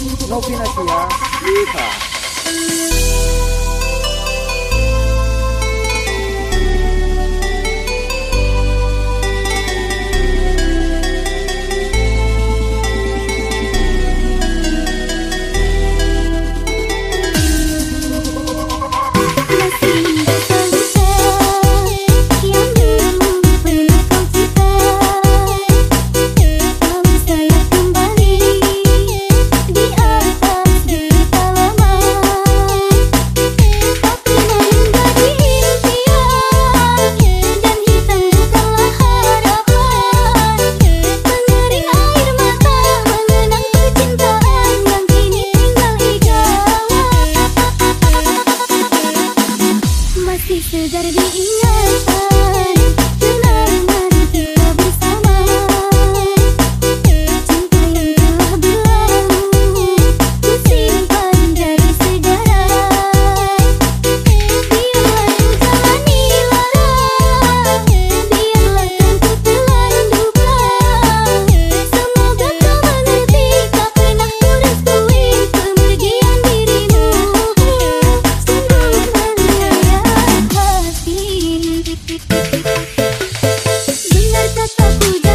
Novinasia, Yeehaw. Pieces that are being us Dengar kataku